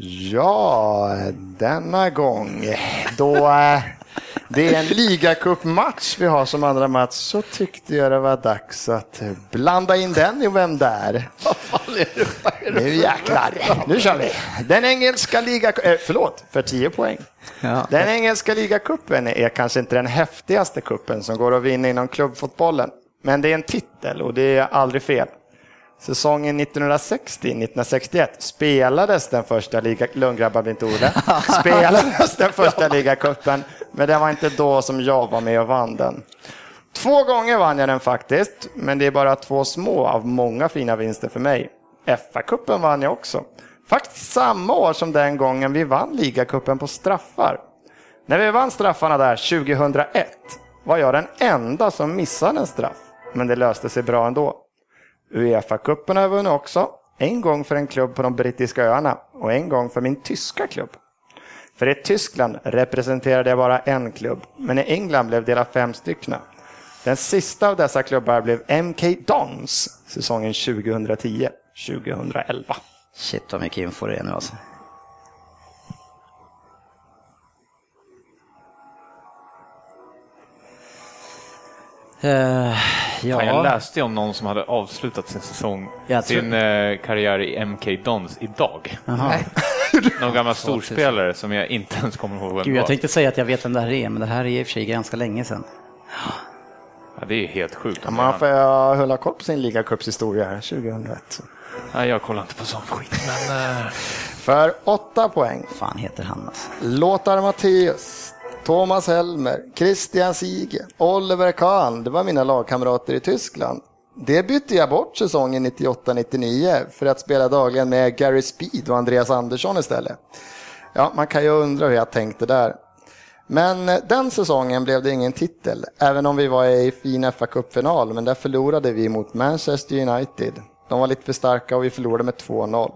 Ja, denna gång då eh, det är en ligacupmatch vi har som andra match så tyckte jag det var dags att blanda in den i Vem där? Nu jäklar, nu kör vi. Den engelska ligacupen, eh, förlåt, för 10 poäng. Ja. Den engelska ligacupen är kanske inte den häftigaste kuppen som går att vinna inom klubbfotbollen. Men det är en titel och det är aldrig fel. Säsongen 1960-1961 spelades den första liga... Lundgrabbar blir inte ordet. Spelades den första ligacupen, men det var inte då som jag var med och vann den. Två gånger vann jag den faktiskt, men det är bara två små av många fina vinster för mig. FA-cupen vann jag också. Faktiskt samma år som den gången vi vann ligacupen på straffar. När vi vann straffarna där 2001 var jag den enda som missade en straff, men det löste sig bra ändå. Uefa-cupen har jag vunnit också. En gång för en klubb på de brittiska öarna och en gång för min tyska klubb. För i Tyskland representerade jag bara en klubb, men i England blev det hela fem stycken. Den sista av dessa klubbar blev MK Dons säsongen 2010-2011. Shit vad mycket info det är nu alltså. Uh. Fan, jag ja, läste om någon som hade avslutat sin säsong, Jag tror- sin eh, karriär i MK Dons idag. Någon gammal storspelare som jag inte ens kommer ihåg vem Gud, jag tänkte säga att jag vet vem det här är, men det här är i och för sig ganska länge sedan. Ja, det är helt sjukt. Ja, Man får jag hålla koll på sin ligacupshistoria här 2001. Nej, jag kollar inte på sån skit, men... eh, För åtta poäng fan heter han alltså? Lothar Matthäus, Thomas Helmer, Christian Siege, Oliver Kahn. Det var mina lagkamrater i Tyskland. Det bytte jag bort säsongen 98-99 för att spela dagligen med Gary Speed och Andreas Andersson istället. Ja, man kan ju undra hur jag tänkte där. Men eh, den säsongen blev det ingen titel, även om vi var i fin fa kuppfinal men där förlorade vi mot Manchester United. De var lite för starka och vi förlorade med 2-0.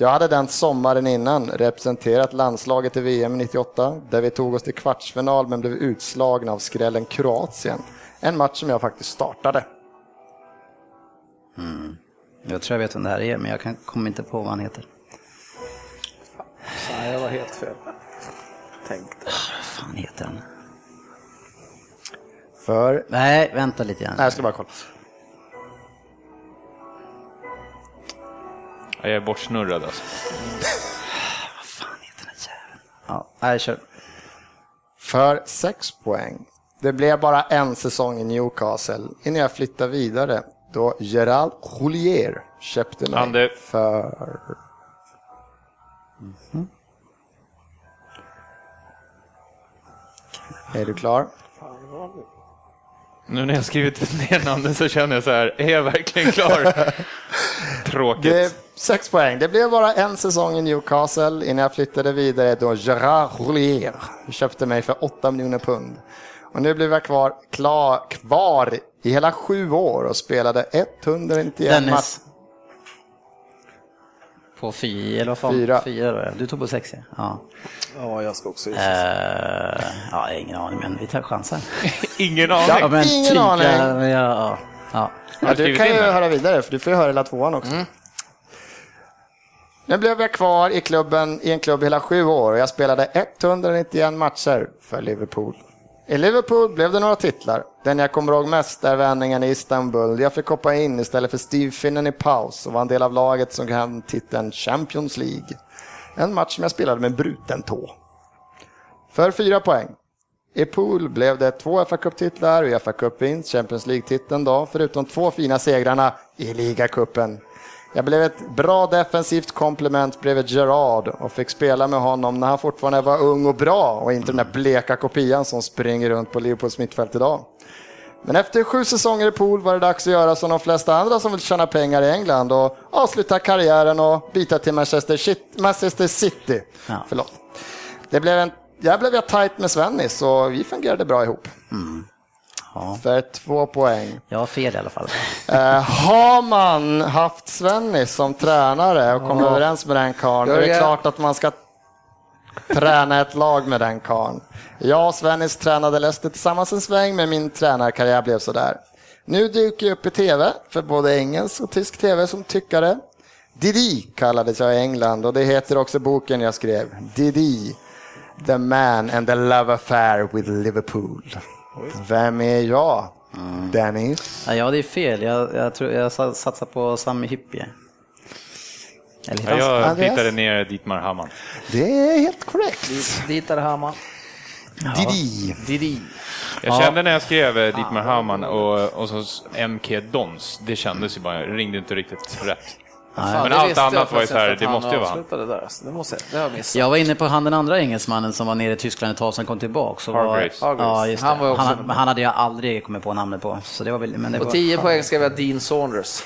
Jag hade den sommaren innan representerat landslaget i VM 98 där vi tog oss till kvartsfinal men blev utslagna av skrällen Kroatien. En match som jag faktiskt startade. Jag tror jag vet vem det här är, men jag kan, kommer inte på vad han heter. Nej, jag var helt fel. Tänkte. Vad fan heter han? För... Nej, vänta lite grann. Nej, jag ska bara kolla. Jag är bortsnurrad alltså. Vad fan heter den jäveln? Ja, nej, kör. För sex poäng. Det blev bara en säsong i Newcastle innan jag flyttade vidare då Gerald Houllier köpte mig Ander. för... Är du klar? Nu när jag skrivit ner namnet så känner jag så här, är jag verkligen klar? Tråkigt. Det är sex poäng. Det blev bara en säsong i Newcastle innan jag flyttade vidare då Gerard Houllier köpte mig för 8 miljoner pund. Och nu blev jag kvar, klar, kvar i hela sju år och spelade 191 matcher. Dennis. På fyra, eller vad fan? Fyra. Fyra då, ja. Du tog på sex, ja. ja. Ja, jag ska också gissa. Uh, ja, ingen aning, men vi tar chansen. Ingen aning. Ja, men Ingen aning. Ja, ja, ja. Ja, du kan ju höra vidare, för du får ju höra hela tvåan också. Nu blev jag kvar i klubben i en klubb hela sju år och jag spelade 191 matcher för Liverpool. I Liverpool blev det några titlar. Den jag kommer ihåg mest är vändningen i Istanbul. Jag fick hoppa in istället för Steve Finnan i paus och var en del av laget som kan titeln Champions League. En match som jag spelade med bruten tå. För fyra poäng. I pool blev det två fa Cup-titlar, Uefa Cup-vinst, Champions League-titeln då, förutom två fina segrarna i ligacupen. Jag blev ett bra defensivt komplement bredvid Gerard och fick spela med honom när han fortfarande var ung och bra och inte den där bleka kopian som springer runt på Liverpools mittfält idag. Men efter sju säsonger i pool var det dags att göra som de flesta andra som vill tjäna pengar i England och avsluta karriären och byta till Manchester, City. Ja. Förlåt. Det blev en, jag blev jag tajt med Svennis och vi fungerade bra ihop. Ja. För två poäng. Jag har fel i alla fall. Eh, har man haft Svennis som tränare och kommit överens med den karln, är det klart att man ska träna ett lag med den karln. Jag och Svennis tränade Leicester tillsammans en sväng, men min tränarkarriär blev sådär. Nu dyker jag upp i tv, för både engelsk och tysk tv som tyckare. Didi kallades jag i England och det heter också boken jag skrev. Didi, the man and the love affair with Liverpool. Vem är jag? Dennis? Ja, ja, det är fel. Jag, jag, tror, jag sa- satsar på Sami Hyppie. Eller Ja, jag Andreas? tittade ner Dietmar Hamann. Det är helt korrekt. Det Hammar. Didi. Didi. Jag Ja. kände när jag skrev eh, Dietmar Hamann och, och så MK Dons, det kändes ju bara, ringde inte riktigt rätt. Fan, Men det allt annat var ju så här, det måste ju vara han. avslutade där. alltså. Det, måste, jag- det har jag missat. Jag var inne på han den andra engelsmannen som var nere i Tyskland ett tag sedan kom tillbaka. Var. Ja, just det. Han var också han, han hade jag aldrig kommit på namnet på. Så det var väl, men det var, 10 poäng skrev jag Dean Saunders.